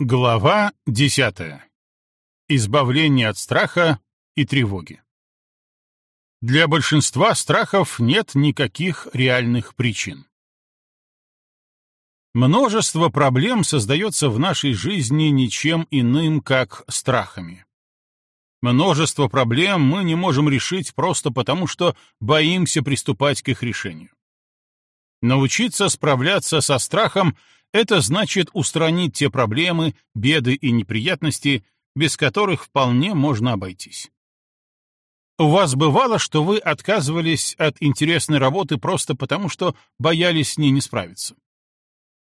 Глава 10. Избавление от страха и тревоги. Для большинства страхов нет никаких реальных причин. Множество проблем создается в нашей жизни ничем иным, как страхами. Множество проблем мы не можем решить просто потому, что боимся приступать к их решению. Научиться справляться со страхом — это значит устранить те проблемы, беды и неприятности, без которых вполне можно обойтись. У вас бывало, что вы отказывались от интересной работы просто потому, что боялись с ней не справиться?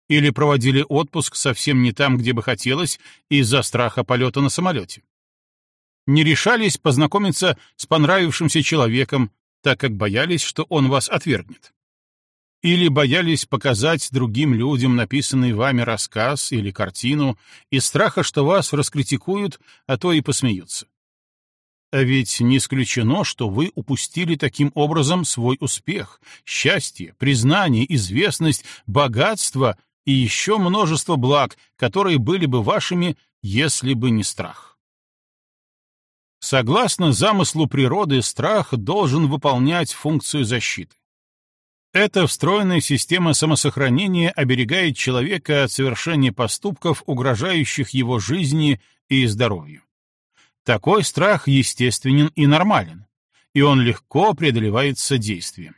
Или проводили отпуск совсем не там, где бы хотелось, из-за страха полета на самолете? Не решались познакомиться с понравившимся человеком, так как боялись, что он вас отвергнет? Или боялись показать другим людям написанный вами рассказ или картину из страха, что вас раскритикуют, а то и посмеются. А ведь не исключено, что вы упустили таким образом свой успех, счастье, признание, известность, богатство и еще множество благ, которые были бы вашими, если бы не страх. Согласно замыслу природы, страх должен выполнять функцию защиты. Эта встроенная система самосохранения оберегает человека от совершения поступков, угрожающих его жизни и здоровью. Такой страх естественен и нормален, и он легко преодолевается действием.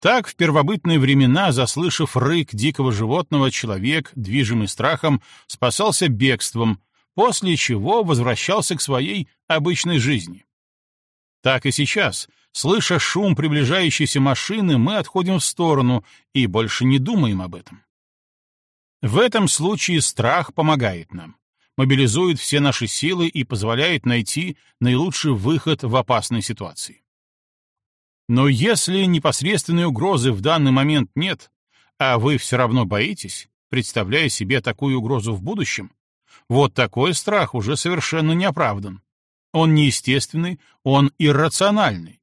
Так, в первобытные времена, заслышав рык дикого животного, человек, движимый страхом, спасался бегством, после чего возвращался к своей обычной жизни. Так и сейчас — Слыша шум приближающейся машины, мы отходим в сторону и больше не думаем об этом. В этом случае страх помогает нам, мобилизует все наши силы и позволяет найти наилучший выход в опасной ситуации. Но если непосредственной угрозы в данный момент нет, а вы все равно боитесь, представляя себе такую угрозу в будущем, вот такой страх уже совершенно не оправдан. Он неестественный, он иррациональный.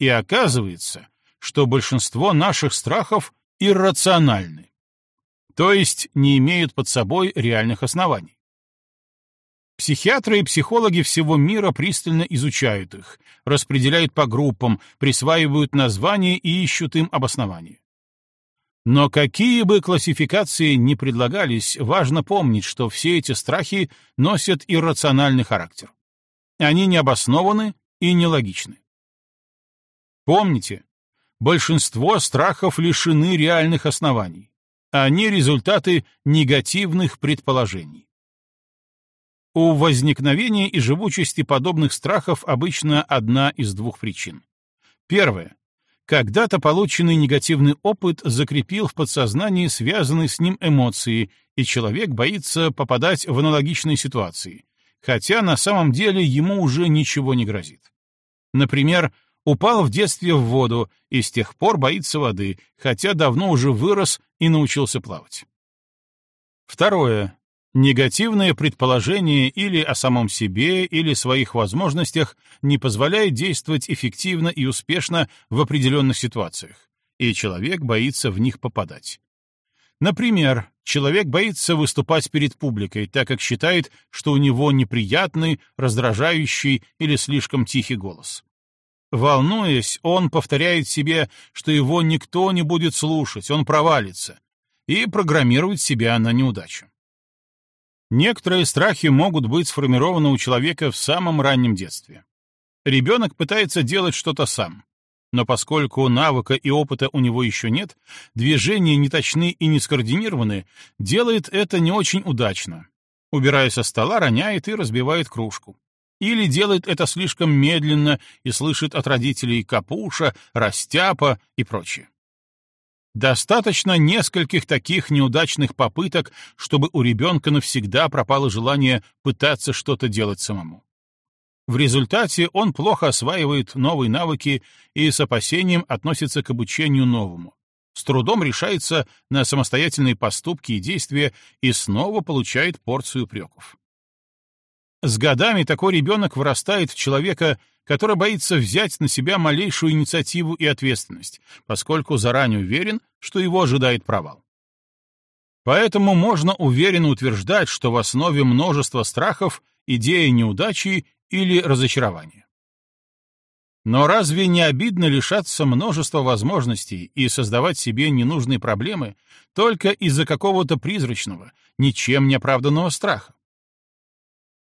И оказывается, что большинство наших страхов иррациональны, то есть не имеют под собой реальных оснований. Психиатры и психологи всего мира пристально изучают их, распределяют по группам, присваивают названия и ищут им обоснования. Но какие бы классификации ни предлагались, важно помнить, что все эти страхи носят иррациональный характер. Они не обоснованы и нелогичны. Помните, большинство страхов лишены реальных оснований. Они результаты негативных предположений. У возникновения и живучести подобных страхов обычно одна из двух причин. Первое. Когда-то полученный негативный опыт закрепил в подсознании связанные с ним эмоции, и человек боится попадать в аналогичные ситуации, хотя на самом деле ему уже ничего не грозит. Например, упал в детстве в воду и с тех пор боится воды, хотя давно уже вырос и научился плавать. Второе. Негативное предположение или о самом себе, или своих возможностях не позволяет действовать эффективно и успешно в определенных ситуациях, и человек боится в них попадать. Например, человек боится выступать перед публикой, так как считает, что у него неприятный, раздражающий или слишком тихий голос. Волнуясь, он повторяет себе, что его никто не будет слушать, он провалится, и программирует себя на неудачу. Некоторые страхи могут быть сформированы у человека в самом раннем детстве. Ребенок пытается делать что-то сам, но поскольку навыка и опыта у него еще нет, движения не точны и не скоординированы, делает это не очень удачно. Убирая со стола, роняет и разбивает кружку или делает это слишком медленно и слышит от родителей капуша, растяпа и прочее. Достаточно нескольких таких неудачных попыток, чтобы у ребенка навсегда пропало желание пытаться что-то делать самому. В результате он плохо осваивает новые навыки и с опасением относится к обучению новому. С трудом решается на самостоятельные поступки и действия и снова получает порцию упреков. С годами такой ребенок вырастает в человека, который боится взять на себя малейшую инициативу и ответственность, поскольку заранее уверен, что его ожидает провал. Поэтому можно уверенно утверждать, что в основе множества страхов идея неудачи или разочарования. Но разве не обидно лишаться множества возможностей и создавать себе ненужные проблемы только из-за какого-то призрачного, ничем не оправданного страха?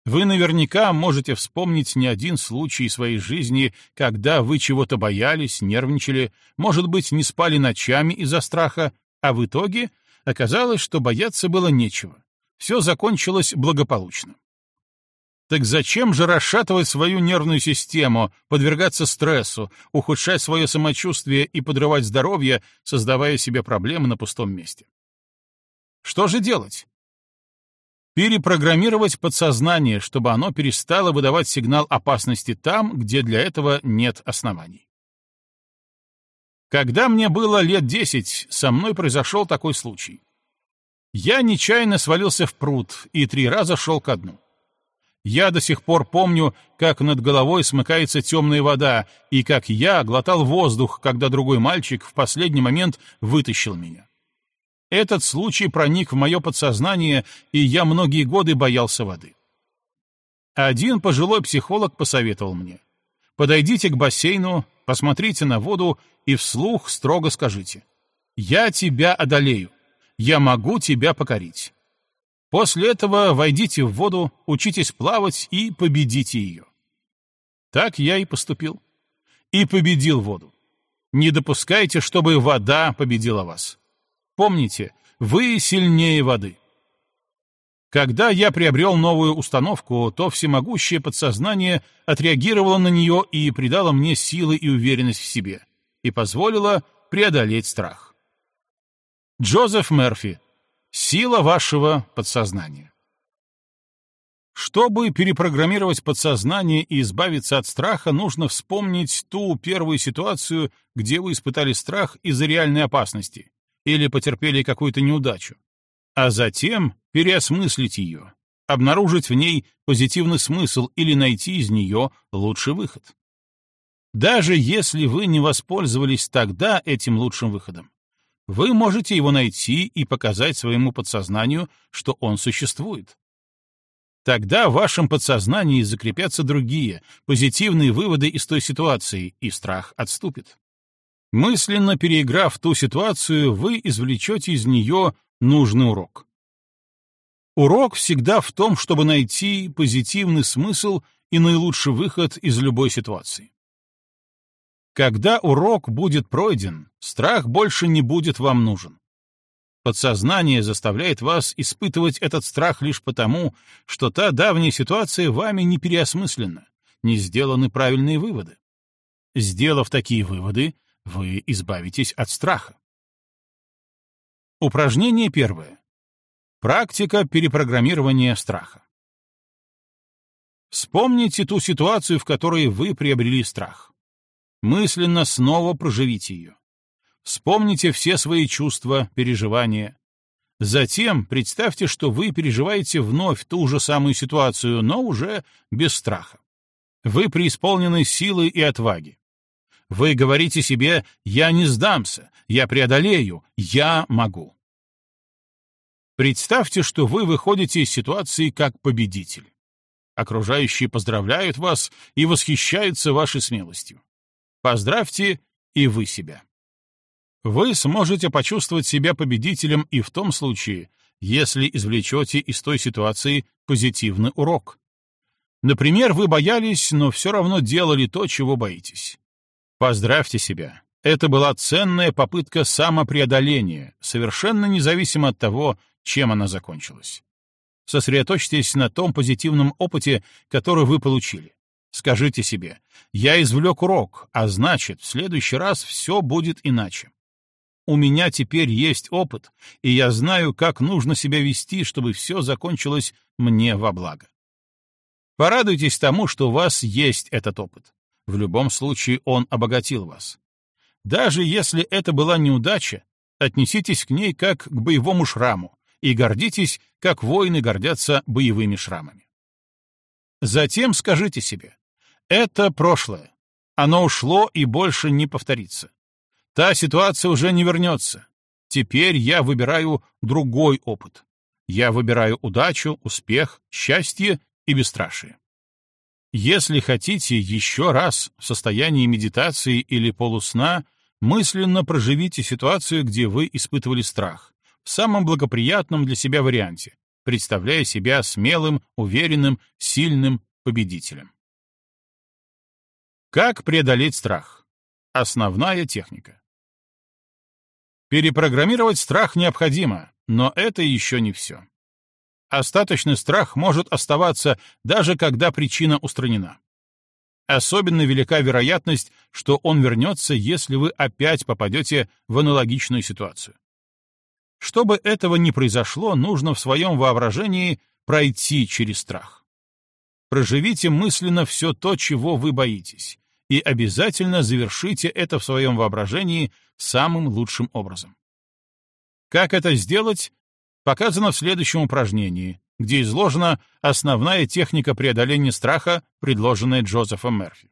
Вы наверняка можете вспомнить не один случай своей жизни, когда вы чего-то боялись, нервничали, может быть, не спали ночами из-за страха, а в итоге оказалось, что бояться было нечего. Все закончилось благополучно. Так зачем же расшатывать свою нервную систему, подвергаться стрессу, ухудшать свое самочувствие и подрывать здоровье, создавая себе проблемы на пустом месте? Что же делать? Перепрограммировать подсознание, чтобы оно перестало выдавать сигнал опасности там, где для этого нет оснований. Когда мне было лет десять, со мной произошел такой случай. Я нечаянно свалился в пруд и три раза шел ко дну. Я до сих пор помню, как над головой смыкается темная вода, и как я глотал воздух, когда другой мальчик в последний момент вытащил меня. Этот случай проник в мое подсознание, и я многие годы боялся воды. Один пожилой психолог посоветовал мне. Подойдите к бассейну, посмотрите на воду и вслух строго скажите. «Я тебя одолею. Я могу тебя покорить. После этого войдите в воду, учитесь плавать и победите ее. Так я и поступил. И победил воду. Не допускайте, чтобы вода победила вас. Помните, вы сильнее воды. Когда я приобрел новую установку, то всемогущее подсознание отреагировало на нее и придало мне силы и уверенность в себе, и позволило преодолеть страх. Джозеф Мерфи, Сила вашего подсознания. Чтобы перепрограммировать подсознание и избавиться от страха, нужно вспомнить ту первую ситуацию, где вы испытали страх из-за реальной опасности или потерпели какую-то неудачу, а затем переосмыслить ее, обнаружить в ней позитивный смысл или найти из нее лучший выход. Даже если вы не воспользовались тогда этим лучшим выходом, вы можете его найти и показать своему подсознанию, что он существует. Тогда в вашем подсознании закрепятся другие, позитивные выводы из той ситуации, и страх отступит. Мысленно переиграв ту ситуацию, вы извлечете из нее нужный урок. Урок всегда в том, чтобы найти позитивный смысл и наилучший выход из любой ситуации. Когда урок будет пройден, страх больше не будет вам нужен. Подсознание заставляет вас испытывать этот страх лишь потому, что та давняя ситуация вами не переосмыслена, не сделаны правильные выводы. Сделав такие выводы, вы избавитесь от страха. Упражнение первое. Практика перепрограммирования страха. Вспомните ту ситуацию, в которой вы приобрели страх. Мысленно снова проживите ее. Вспомните все свои чувства, переживания. Затем представьте, что вы переживаете вновь ту же самую ситуацию, но уже без страха. Вы преисполнены силы и отваги. Вы говорите себе «я не сдамся», «я преодолею», «я могу». Представьте, что вы выходите из ситуации как победитель. Окружающие поздравляют вас и восхищаются вашей смелостью. Поздравьте и вы себя. Вы сможете почувствовать себя победителем и в том случае, если извлечете из той ситуации позитивный урок. Например, вы боялись, но все равно делали то, чего боитесь. Поздравьте себя. Это была ценная попытка самопреодоления, совершенно независимо от того, чем она закончилась. Сосредоточьтесь на том позитивном опыте, который вы получили. Скажите себе, я извлек урок, а значит, в следующий раз все будет иначе. У меня теперь есть опыт, и я знаю, как нужно себя вести, чтобы все закончилось мне во благо. Порадуйтесь тому, что у вас есть этот опыт. В любом случае он обогатил вас. Даже если это была неудача, отнеситесь к ней как к боевому шраму и гордитесь, как воины гордятся боевыми шрамами. Затем скажите себе, это прошлое. Оно ушло и больше не повторится. Та ситуация уже не вернется. Теперь я выбираю другой опыт. Я выбираю удачу, успех, счастье и бесстрашие. Если хотите еще раз в состоянии медитации или полусна, мысленно проживите ситуацию, где вы испытывали страх, в самом благоприятном для себя варианте, представляя себя смелым, уверенным, сильным победителем. Как преодолеть страх? Основная техника. Перепрограммировать страх необходимо, но это еще не все. Остаточный страх может оставаться, даже когда причина устранена. Особенно велика вероятность, что он вернется, если вы опять попадете в аналогичную ситуацию. Чтобы этого не произошло, нужно в своем воображении пройти через страх. Проживите мысленно все то, чего вы боитесь, и обязательно завершите это в своем воображении самым лучшим образом. Как это сделать, показано в следующем упражнении, где изложена основная техника преодоления страха, предложенная Джозефом Мерфи.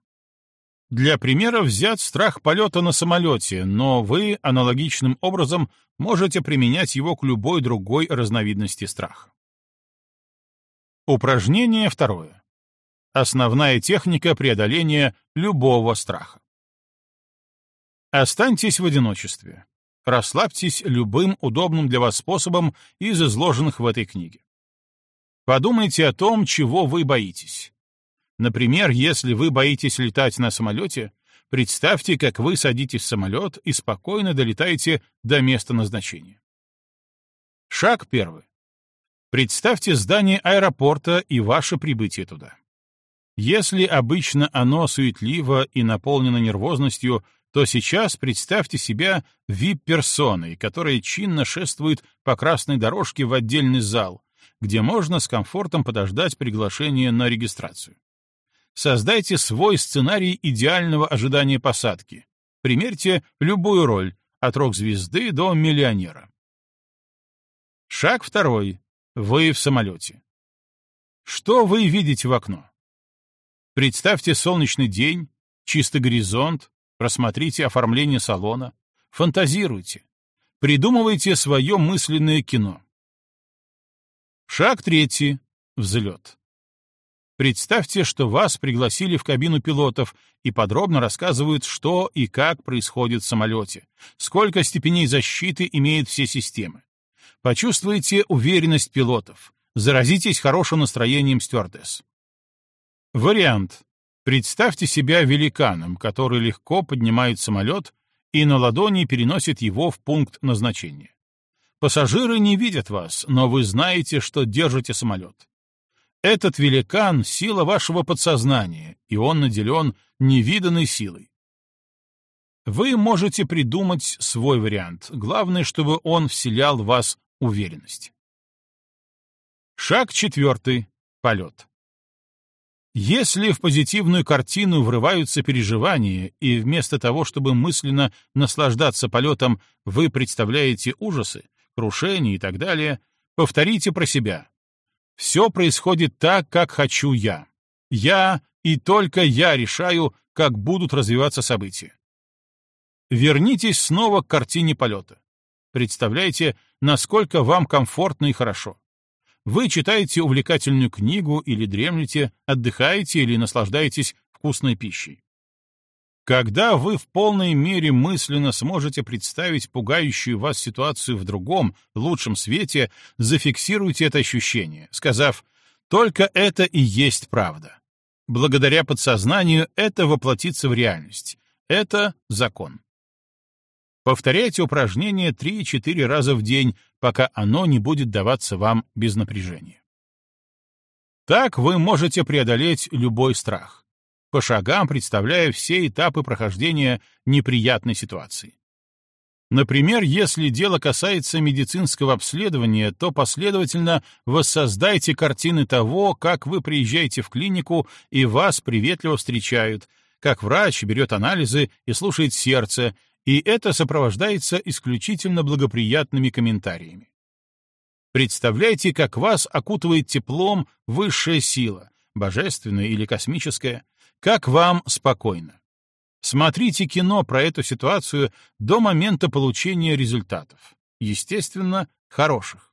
Для примера взят страх полета на самолете, но вы аналогичным образом можете применять его к любой другой разновидности страха. Упражнение второе. Основная техника преодоления любого страха. Останьтесь в одиночестве. Расслабьтесь любым удобным для вас способом из изложенных в этой книге. Подумайте о том, чего вы боитесь. Например, если вы боитесь летать на самолете, представьте, как вы садитесь в самолет и спокойно долетаете до места назначения. Шаг первый. Представьте здание аэропорта и ваше прибытие туда. Если обычно оно суетливо и наполнено нервозностью, то сейчас представьте себя вип-персоной, которая чинно шествует по красной дорожке в отдельный зал, где можно с комфортом подождать приглашение на регистрацию. Создайте свой сценарий идеального ожидания посадки. Примерьте любую роль, от рок-звезды до миллионера. Шаг второй. Вы в самолете. Что вы видите в окно? Представьте солнечный день, чистый горизонт, Просмотрите оформление салона, фантазируйте, придумывайте свое мысленное кино. Шаг третий. Взлет. Представьте, что вас пригласили в кабину пилотов и подробно рассказывают, что и как происходит в самолете, сколько степеней защиты имеют все системы. Почувствуйте уверенность пилотов, заразитесь хорошим настроением стюардесс. Вариант. Представьте себя великаном, который легко поднимает самолет и на ладони переносит его в пункт назначения. Пассажиры не видят вас, но вы знаете, что держите самолет. Этот великан — сила вашего подсознания, и он наделен невиданной силой. Вы можете придумать свой вариант, главное, чтобы он вселял в вас уверенность. Шаг четвертый. Полет. Если в позитивную картину врываются переживания, и вместо того, чтобы мысленно наслаждаться полетом, вы представляете ужасы, крушения и так далее, повторите про себя. Все происходит так, как хочу я. Я и только я решаю, как будут развиваться события. Вернитесь снова к картине полета. Представляйте, насколько вам комфортно и хорошо. Вы читаете увлекательную книгу или дремлете, отдыхаете или наслаждаетесь вкусной пищей. Когда вы в полной мере мысленно сможете представить пугающую вас ситуацию в другом, лучшем свете, зафиксируйте это ощущение, сказав «только это и есть правда». Благодаря подсознанию это воплотится в реальность. Это закон. Повторяйте упражнение 3-4 раза в день, пока оно не будет даваться вам без напряжения. Так вы можете преодолеть любой страх, по шагам представляя все этапы прохождения неприятной ситуации. Например, если дело касается медицинского обследования, то последовательно воссоздайте картины того, как вы приезжаете в клинику и вас приветливо встречают, как врач берет анализы и слушает сердце, и это сопровождается исключительно благоприятными комментариями. Представляйте, как вас окутывает теплом высшая сила, божественная или космическая, как вам спокойно. Смотрите кино про эту ситуацию до момента получения результатов. естественно, хороших.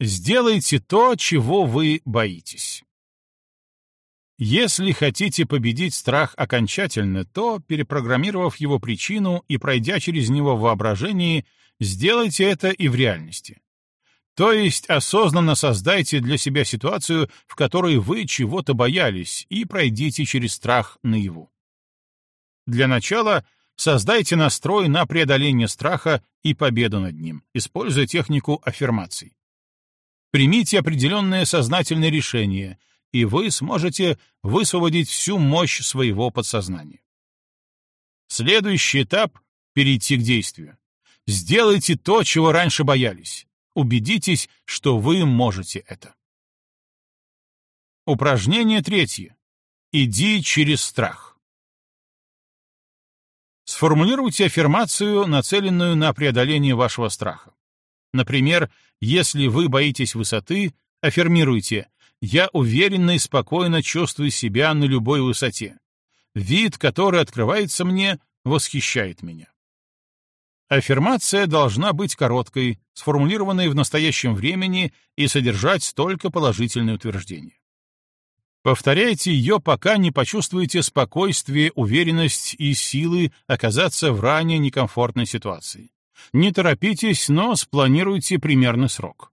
Сделайте то, чего вы боитесь. Если хотите победить страх окончательно, то, перепрограммировав его причину и пройдя через него в воображении, сделайте это и в реальности. То есть осознанно создайте для себя ситуацию, в которой вы чего-то боялись, и пройдите через страх наяву. Для начала создайте настрой на преодоление страха и победу над ним, используя технику аффирмаций. Примите определенное сознательное решение, и вы сможете высвободить всю мощь своего подсознания. Следующий этап — перейти к действию. Сделайте то, чего раньше боялись. Убедитесь, что вы можете это. Упражнение третье. Иди через страх. Сформулируйте аффирмацию, нацеленную на преодоление вашего страха. Например, если вы боитесь высоты, аффирмируйте «Я уверенно и спокойно чувствую себя на любой высоте. Вид, который открывается мне, восхищает меня». Аффирмация должна быть короткой, сформулированной в настоящем времени и содержать только положительные утверждения. Повторяйте ее, пока не почувствуете спокойствие, уверенность и силы оказаться в ранее некомфортной ситуации. Не торопитесь, но спланируйте примерный срок.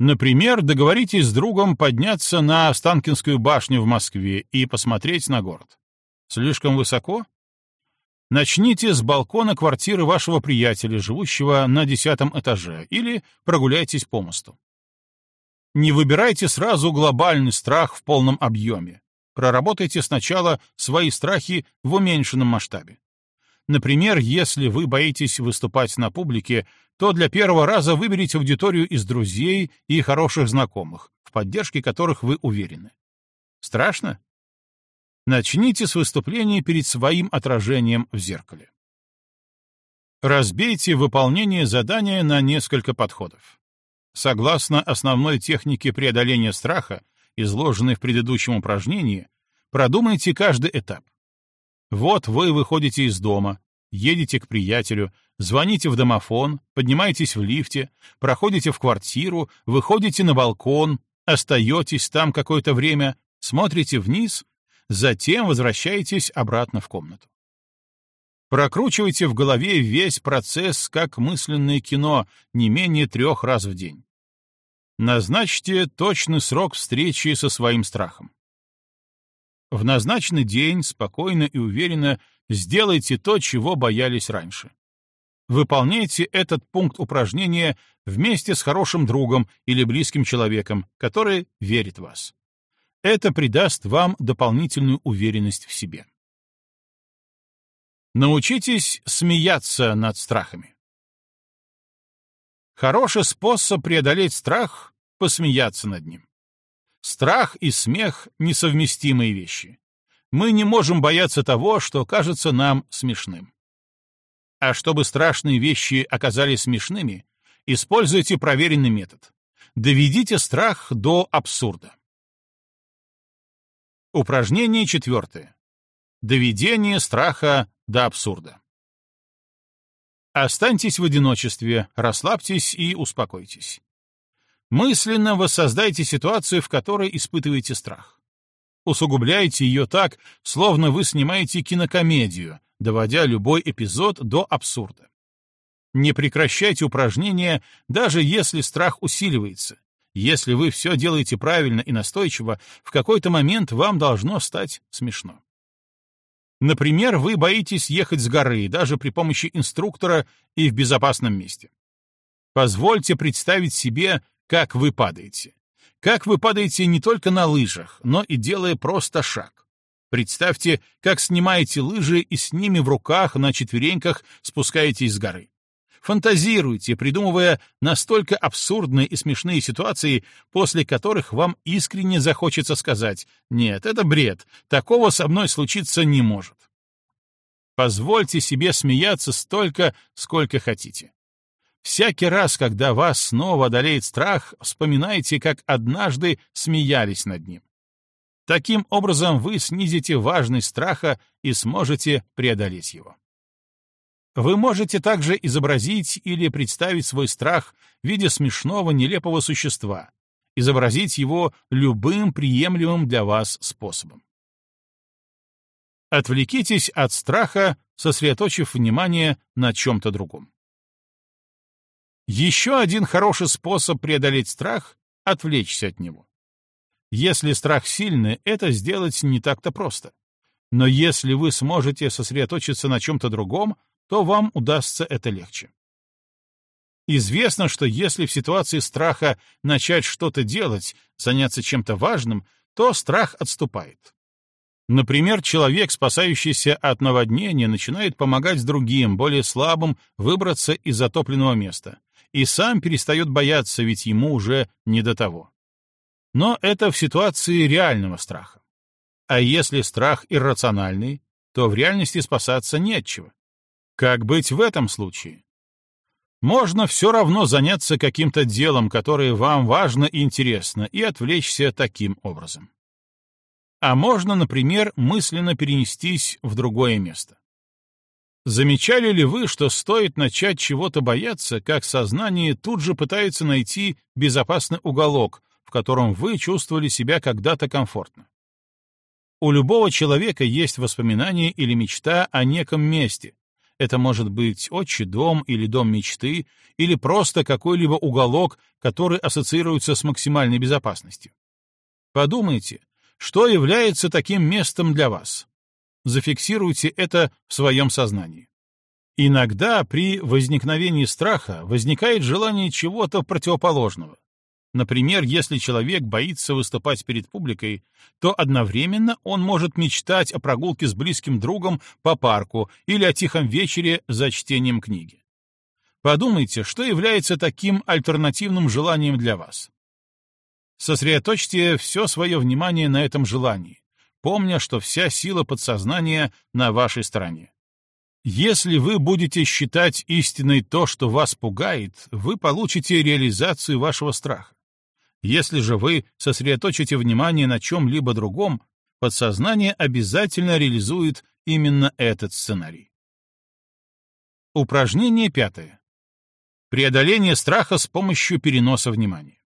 Например, договоритесь с другом подняться на Останкинскую башню в Москве и посмотреть на город. Слишком высоко? Начните с балкона квартиры вашего приятеля, живущего на десятом этаже, или прогуляйтесь по мосту. Не выбирайте сразу глобальный страх в полном объеме. Проработайте сначала свои страхи в уменьшенном масштабе. Например, если вы боитесь выступать на публике, то для первого раза выберите аудиторию из друзей и хороших знакомых, в поддержке которых вы уверены. Страшно? Начните с выступления перед своим отражением в зеркале. Разбейте выполнение задания на несколько подходов. Согласно основной технике преодоления страха, изложенной в предыдущем упражнении, продумайте каждый этап. Вот вы выходите из дома, едете к приятелю, звоните в домофон, поднимаетесь в лифте, проходите в квартиру, выходите на балкон, остаетесь там какое-то время, смотрите вниз, затем возвращаетесь обратно в комнату. Прокручивайте в голове весь процесс как мысленное кино не менее трех раз в день. Назначьте точный срок встречи со своим страхом. В назначенный день спокойно и уверенно сделайте то, чего боялись раньше. Выполняйте этот пункт упражнения вместе с хорошим другом или близким человеком, который верит в вас. Это придаст вам дополнительную уверенность в себе. Научитесь смеяться над страхами. Хороший способ преодолеть страх — посмеяться над ним. Страх и смех — несовместимые вещи. Мы не можем бояться того, что кажется нам смешным. А чтобы страшные вещи оказались смешными, используйте проверенный метод. Доведите страх до абсурда. Упражнение четвертое. Доведение страха до абсурда. Останьтесь в одиночестве, расслабьтесь и успокойтесь. Мысленно воссоздайте ситуацию, в которой испытываете страх. Усугубляйте ее так, словно вы снимаете кинокомедию, доводя любой эпизод до абсурда. Не прекращайте упражнения, даже если страх усиливается. Если вы все делаете правильно и настойчиво, в какой-то момент вам должно стать смешно. Например, вы боитесь ехать с горы, даже при помощи инструктора и в безопасном месте. Позвольте представить себе, как вы падаете. Как вы падаете не только на лыжах, но и делая просто шаг. Представьте, как снимаете лыжи и с ними в руках на четвереньках спускаетесь с горы. Фантазируйте, придумывая настолько абсурдные и смешные ситуации, после которых вам искренне захочется сказать «Нет, это бред, такого со мной случиться не может». Позвольте себе смеяться столько, сколько хотите. Всякий раз, когда вас снова одолеет страх, вспоминайте, как однажды смеялись над ним. Таким образом вы снизите важность страха и сможете преодолеть его. Вы можете также изобразить или представить свой страх в виде смешного, нелепого существа, изобразить его любым приемлемым для вас способом. Отвлекитесь от страха, сосредоточив внимание на чем-то другом. Еще один хороший способ преодолеть страх — отвлечься от него. Если страх сильный, это сделать не так-то просто. Но если вы сможете сосредоточиться на чем-то другом, то вам удастся это легче. Известно, что если в ситуации страха начать что-то делать, заняться чем-то важным, то страх отступает. Например, человек, спасающийся от наводнения, начинает помогать другим, более слабым, выбраться из затопленного места, и сам перестает бояться, ведь ему уже не до того. Но это в ситуации реального страха. А если страх иррациональный, то в реальности спасаться не от чего. Как быть в этом случае? Можно все равно заняться каким-то делом, которое вам важно и интересно, и отвлечься таким образом. А можно, например, мысленно перенестись в другое место. Замечали ли вы, что стоит начать чего-то бояться, как сознание тут же пытается найти безопасный уголок, в котором вы чувствовали себя когда-то комфортно? У любого человека есть воспоминания или мечта о неком месте, это может быть отчий дом или дом мечты, или просто какой-либо уголок, который ассоциируется с максимальной безопасностью. Подумайте, что является таким местом для вас. Зафиксируйте это в своем сознании. Иногда при возникновении страха возникает желание чего-то противоположного. Например, если человек боится выступать перед публикой, то одновременно он может мечтать о прогулке с близким другом по парку или о тихом вечере за чтением книги. Подумайте, что является таким альтернативным желанием для вас. Сосредоточьте все свое внимание на этом желании, помня, что вся сила подсознания на вашей стороне. Если вы будете считать истиной то, что вас пугает, вы получите реализацию вашего страха. Если же вы сосредоточите внимание на чем-либо другом, подсознание обязательно реализует именно этот сценарий. Упражнение пятое. Преодоление страха с помощью переноса внимания.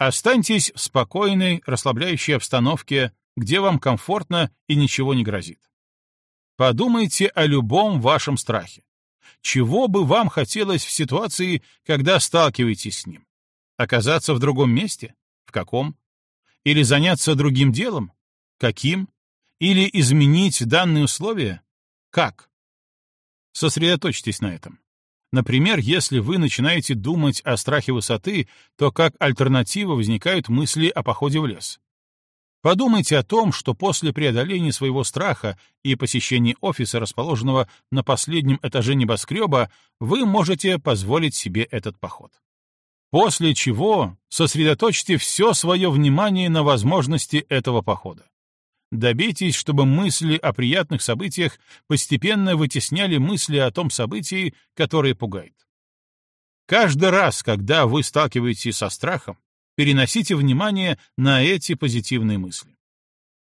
Останьтесь в спокойной, расслабляющей обстановке, где вам комфортно и ничего не грозит. Подумайте о любом вашем страхе. Чего бы вам хотелось в ситуации, когда сталкиваетесь с ним? Оказаться в другом месте? В каком? Или заняться другим делом? Каким? Или изменить данные условия? Как? Сосредоточьтесь на этом. Например, если вы начинаете думать о страхе высоты, то как альтернатива возникают мысли о походе в лес. Подумайте о том, что после преодоления своего страха и посещения офиса, расположенного на последнем этаже небоскреба, вы можете позволить себе этот поход. После чего сосредоточьте все свое внимание на возможности этого похода. Добейтесь, чтобы мысли о приятных событиях постепенно вытесняли мысли о том событии, которое пугает. Каждый раз, когда вы сталкиваетесь со страхом, переносите внимание на эти позитивные мысли.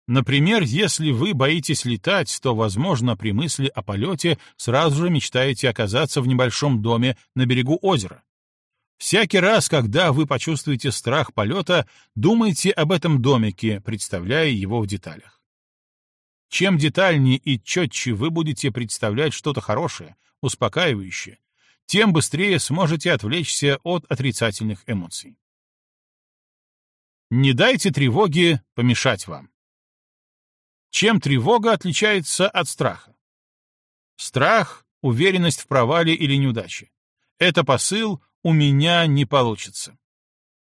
Например, если вы боитесь летать, то, возможно, при мысли о полете сразу же мечтаете оказаться в небольшом доме на берегу озера. Всякий раз, когда вы почувствуете страх полета, думайте об этом домике, представляя его в деталях. Чем детальнее и четче вы будете представлять что-то хорошее, успокаивающее, тем быстрее сможете отвлечься от отрицательных эмоций. Не дайте тревоге помешать вам. Чем тревога отличается от страха? Страх — уверенность в провале или неудаче. Это посыл, у меня не получится.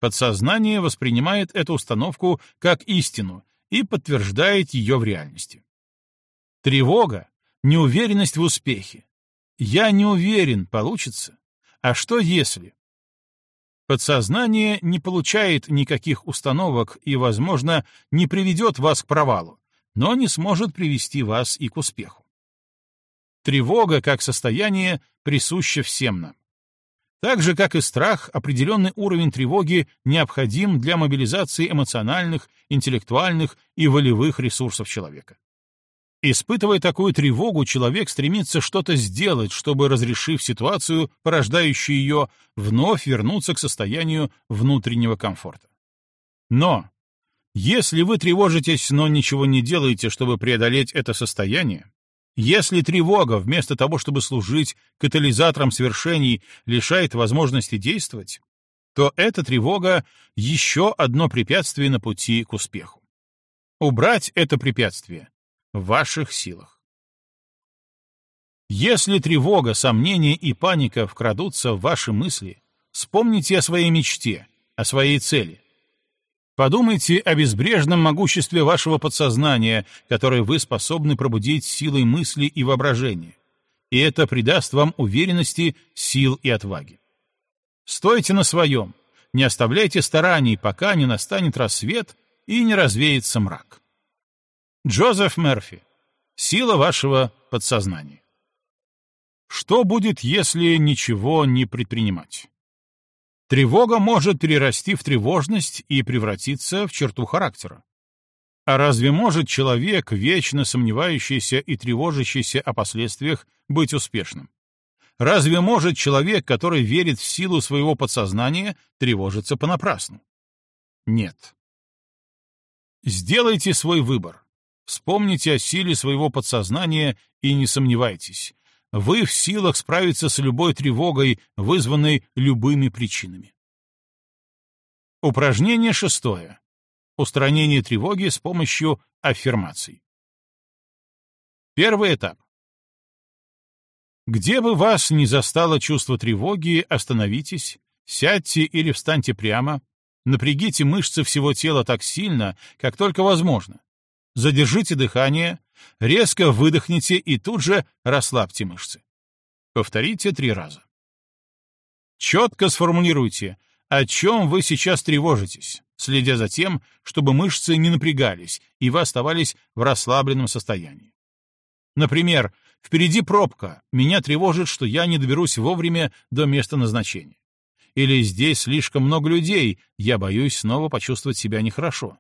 Подсознание воспринимает эту установку как истину и подтверждает ее в реальности. Тревога, неуверенность в успехе. Я не уверен, получится. А что если? Подсознание не получает никаких установок и, возможно, не приведет вас к провалу, но не сможет привести вас и к успеху. Тревога как состояние присуща всем нам. Так же, как и страх, определенный уровень тревоги необходим для мобилизации эмоциональных, интеллектуальных и волевых ресурсов человека. Испытывая такую тревогу, человек стремится что-то сделать, чтобы, разрешив ситуацию, порождающую ее, вновь вернуться к состоянию внутреннего комфорта. Но, если вы тревожитесь, но ничего не делаете, чтобы преодолеть это состояние, если тревога, вместо того, чтобы служить катализатором свершений, лишает возможности действовать, то эта тревога — еще одно препятствие на пути к успеху. Убрать это препятствие в ваших силах. Если тревога, сомнения и паника вкрадутся в ваши мысли, вспомните о своей мечте, о своей цели. Подумайте о безбрежном могуществе вашего подсознания, которое вы способны пробудить силой мысли и воображения. И это придаст вам уверенности, сил и отваги. Стойте на своем, не оставляйте стараний, пока не настанет рассвет и не развеется мрак. Джозеф Мерфи. Сила вашего подсознания. Что будет, если ничего не предпринимать? Тревога может перерасти в тревожность и превратиться в черту характера. А разве может человек, вечно сомневающийся и тревожащийся о последствиях, быть успешным? Разве может человек, который верит в силу своего подсознания, тревожиться понапрасну? Нет. Сделайте свой выбор. Вспомните о силе своего подсознания и не сомневайтесь. Вы в силах справиться с любой тревогой, вызванной любыми причинами. Упражнение шестое. Устранение тревоги с помощью аффирмаций. Первый этап. Где бы вас ни застало чувство тревоги, остановитесь, сядьте или встаньте прямо, напрягите мышцы всего тела так сильно, как только возможно. Задержите дыхание, Резко выдохните и тут же расслабьте мышцы. Повторите три раза. Четко сформулируйте, о чем вы сейчас тревожитесь, следя за тем, чтобы мышцы не напрягались и вы оставались в расслабленном состоянии. Например, впереди пробка, меня тревожит, что я не доберусь вовремя до места назначения. Или здесь слишком много людей, я боюсь снова почувствовать себя нехорошо.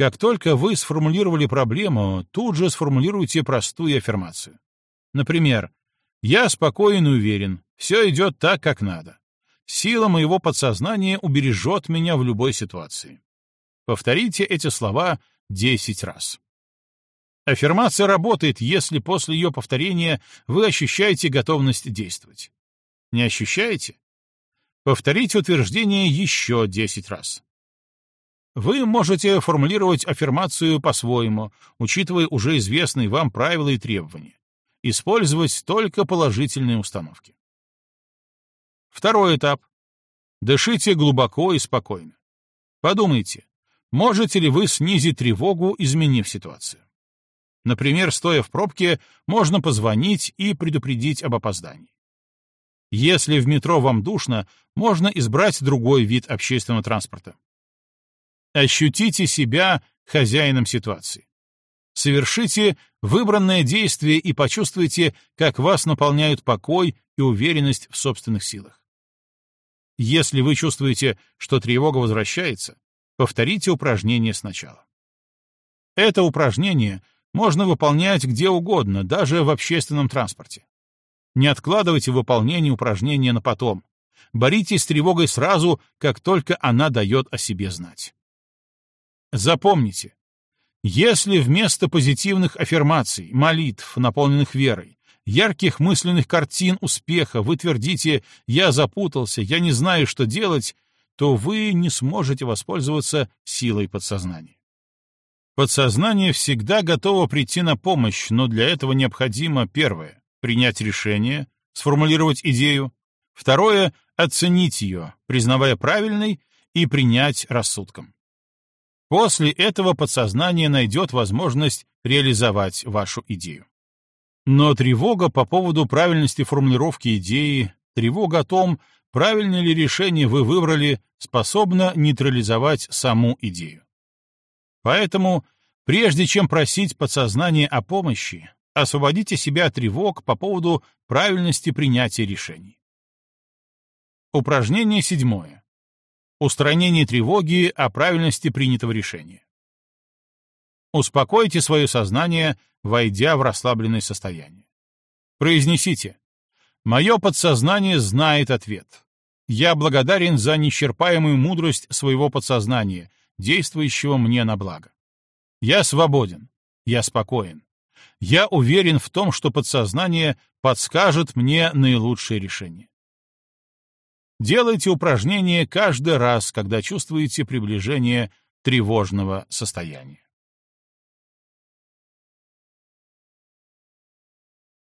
Как только вы сформулировали проблему, тут же сформулируйте простую аффирмацию. Например, «Я спокоен и уверен, все идет так, как надо. Сила моего подсознания убережет меня в любой ситуации». Повторите эти слова 10 раз. Аффирмация работает, если после ее повторения вы ощущаете готовность действовать. Не ощущаете? Повторите утверждение еще 10 раз. Вы можете формулировать аффирмацию по-своему, учитывая уже известные вам правила и требования. Использовать только положительные установки. Второй этап. Дышите глубоко и спокойно. Подумайте, можете ли вы снизить тревогу, изменив ситуацию. Например, стоя в пробке, можно позвонить и предупредить об опоздании. Если в метро вам душно, можно избрать другой вид общественного транспорта. Ощутите себя хозяином ситуации. Совершите выбранное действие и почувствуйте, как вас наполняют покой и уверенность в собственных силах. Если вы чувствуете, что тревога возвращается, повторите упражнение сначала. Это упражнение можно выполнять где угодно, даже в общественном транспорте. Не откладывайте выполнение упражнения на потом. Боритесь с тревогой сразу, как только она дает о себе знать. Запомните, если вместо позитивных аффирмаций, молитв, наполненных верой, ярких мысленных картин успеха вы твердите «я запутался, я не знаю, что делать», то вы не сможете воспользоваться силой подсознания. Подсознание всегда готово прийти на помощь, но для этого необходимо первое — принять решение, сформулировать идею, второе — оценить ее, признавая правильной, и принять рассудком. После этого подсознание найдет возможность реализовать вашу идею. Но тревога по поводу правильности формулировки идеи, тревога о том, правильное ли решение вы выбрали, способна нейтрализовать саму идею. Поэтому, прежде чем просить подсознание о помощи, освободите себя от тревог по поводу правильности принятия решений. Упражнение седьмое. Устранение тревоги о правильности принятого решения. Успокойте свое сознание, войдя в расслабленное состояние. Произнесите «Мое подсознание знает ответ. Я благодарен за неисчерпаемую мудрость своего подсознания, действующего мне на благо. Я свободен. Я спокоен. Я уверен в том, что подсознание подскажет мне наилучшее решение. Делайте упражнения каждый раз, когда чувствуете приближение тревожного состояния.